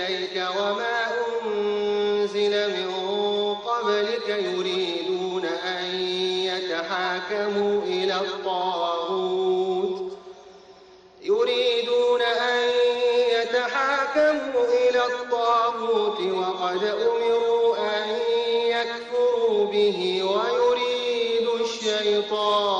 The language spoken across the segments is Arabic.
إليك وما أنزل من قبلك يريدون أن يتحاكموا إلى الطاغوت. يريدون أن يتحاكموا إلى الطاغوت وقد أمروا أن يكفروا به ويريد الشيطان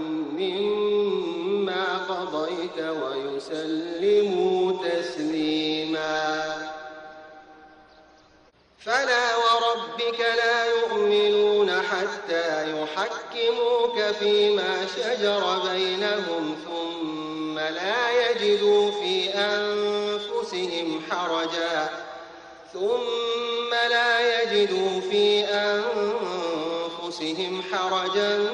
قضيت ويسلموا تسليما. فلا وربك لا يؤمنون حتى يحكموك فيما شجر بينهم ثم لا يجدوا في أنفسهم حرجا. ثم لا يجدوا في أنفسهم حرجا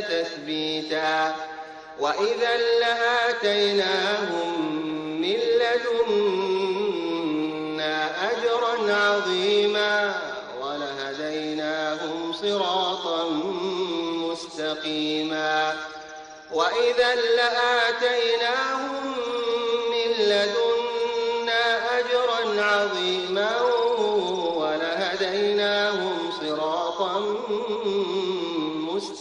تثبيتا. وإذا لآتيناهم من لدنا أجرا عظيما ولهديناهم صراطا مستقيما. وإذا لآتيناهم من لدنا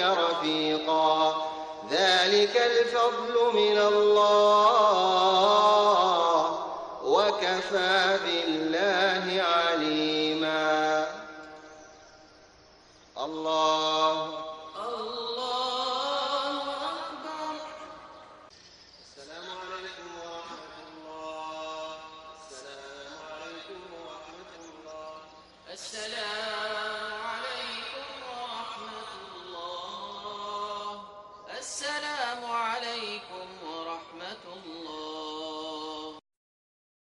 رفيقا. ذلك الفضل من الله. وكفى بالله عليما. الله الله أكبر. السلام عليكم ورحمة الله السلام عليكم ورحمة الله. السلام